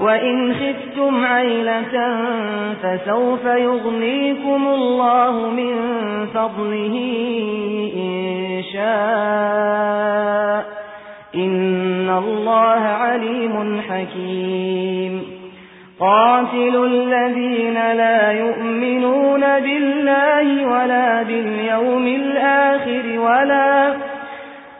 وإن خفتم عيلة فسوف يغنيكم الله من فضله إن شاء إن الله عليم حكيم. قاتل الذين لا يؤمنون بالله ولا باليوم الآخر ولا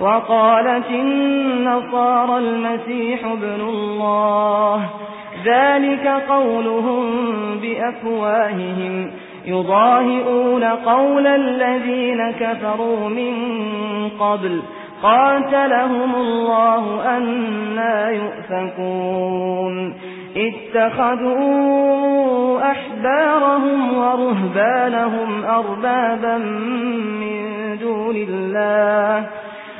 وقالت النصارى المسيح ابن الله. ذلك قولهم بأفواههم. يضاهئون قول الذين كفروا من قبل. قاتلهم الله أنا يؤفكون. اتخذوا أحبارهم ورهبانهم أربابا من دون الله.